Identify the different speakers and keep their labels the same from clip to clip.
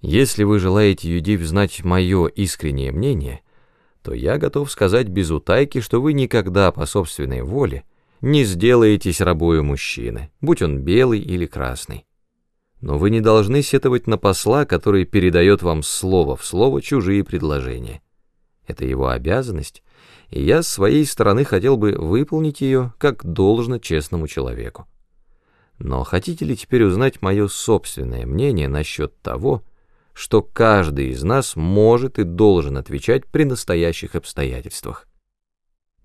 Speaker 1: Если вы желаете, Юдив, знать мое искреннее мнение, то я готов сказать без утайки, что вы никогда по собственной воле не сделаетесь рабою мужчины, будь он белый или красный. Но вы не должны сетовать на посла, который передает вам слово в слово чужие предложения. Это его обязанность, и я с своей стороны хотел бы выполнить ее как должно честному человеку. Но хотите ли теперь узнать мое собственное мнение насчет того, что каждый из нас может и должен отвечать при настоящих обстоятельствах.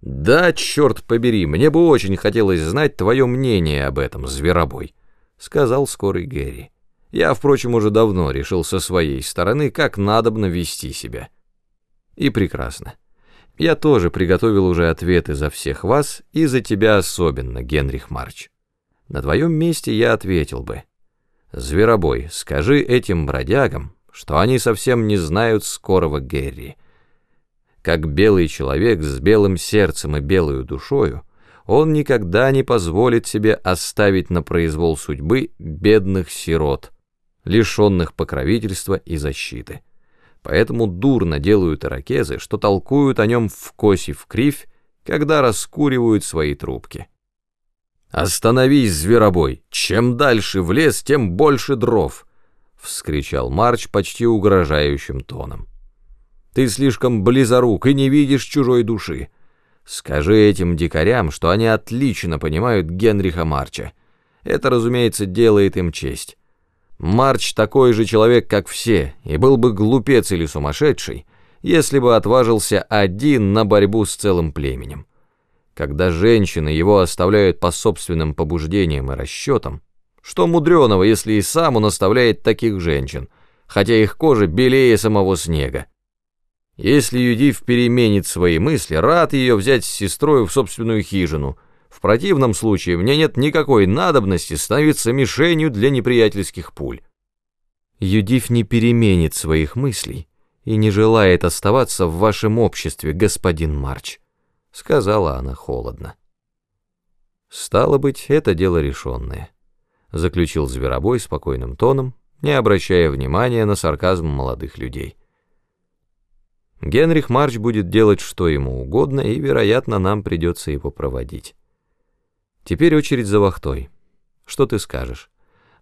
Speaker 1: «Да, черт побери, мне бы очень хотелось знать твое мнение об этом, зверобой», — сказал скорый Гэри. «Я, впрочем, уже давно решил со своей стороны, как надобно вести себя». И прекрасно. Я тоже приготовил уже ответы за всех вас и за тебя особенно, Генрих Марч. На твоем месте я ответил бы. Зверобой, скажи этим бродягам, что они совсем не знают скорого Герри. Как белый человек с белым сердцем и белой душою, он никогда не позволит себе оставить на произвол судьбы бедных сирот, лишенных покровительства и защиты. Поэтому дурно делают иракезы, что толкуют о нем в косе в кривь, когда раскуривают свои трубки. «Остановись, зверобой! Чем дальше в лес, тем больше дров!» — вскричал Марч почти угрожающим тоном. «Ты слишком близорук и не видишь чужой души. Скажи этим дикарям, что они отлично понимают Генриха Марча. Это, разумеется, делает им честь. Марч такой же человек, как все, и был бы глупец или сумасшедший, если бы отважился один на борьбу с целым племенем. Когда женщины его оставляют по собственным побуждениям и расчетам, что мудреного, если и сам он оставляет таких женщин, хотя их кожа белее самого снега? Если Юдив переменит свои мысли, рад ее взять с сестрой в собственную хижину. В противном случае мне нет никакой надобности становиться мишенью для неприятельских пуль. Юдив не переменит своих мыслей и не желает оставаться в вашем обществе, господин Марч, сказала она холодно. Стало быть, это дело решенное заключил Зверобой спокойным тоном, не обращая внимания на сарказм молодых людей. Генрих Марч будет делать что ему угодно, и, вероятно, нам придется его проводить. Теперь очередь за вахтой. Что ты скажешь?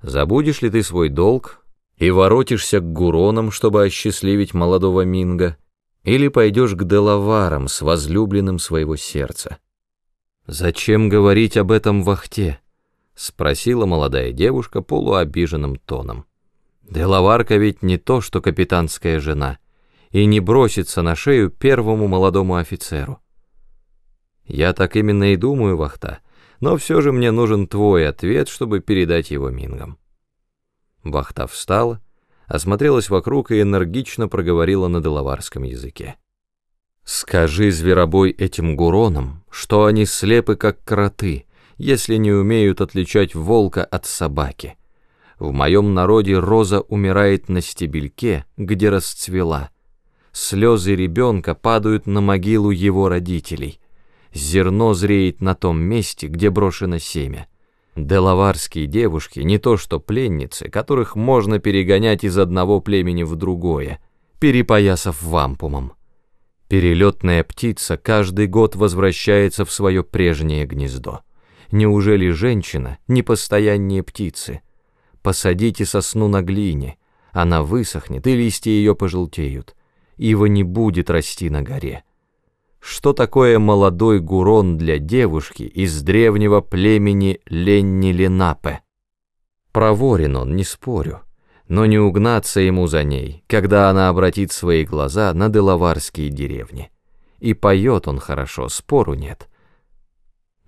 Speaker 1: Забудешь ли ты свой долг и воротишься к Гуронам, чтобы осчастливить молодого Минга, или пойдешь к Делаварам с возлюбленным своего сердца? Зачем говорить об этом вахте? — спросила молодая девушка полуобиженным тоном. «Делаварка ведь не то, что капитанская жена, и не бросится на шею первому молодому офицеру». «Я так именно и думаю, Вахта, но все же мне нужен твой ответ, чтобы передать его Мингам». Вахта встала, осмотрелась вокруг и энергично проговорила на делаварском языке. «Скажи, зверобой, этим гуронам, что они слепы, как кроты, если не умеют отличать волка от собаки. В моем народе роза умирает на стебельке, где расцвела. Слезы ребенка падают на могилу его родителей. Зерно зреет на том месте, где брошено семя. Делаварские девушки не то что пленницы, которых можно перегонять из одного племени в другое, перепоясав вампумом. Перелетная птица каждый год возвращается в свое прежнее гнездо. Неужели женщина не постояннее птицы? Посадите сосну на глине, она высохнет, и листья ее пожелтеют. Ива не будет расти на горе. Что такое молодой гурон для девушки из древнего племени Ленни-Ленапе? Проворен он, не спорю, но не угнаться ему за ней, когда она обратит свои глаза на делаварские деревни. И поет он хорошо, спору нет.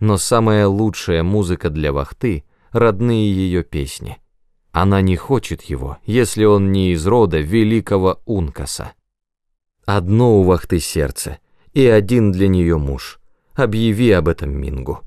Speaker 1: Но самая лучшая музыка для вахты — родные ее песни. Она не хочет его, если он не из рода великого Ункаса. Одно у вахты сердце, и один для нее муж. Объяви об этом Мингу.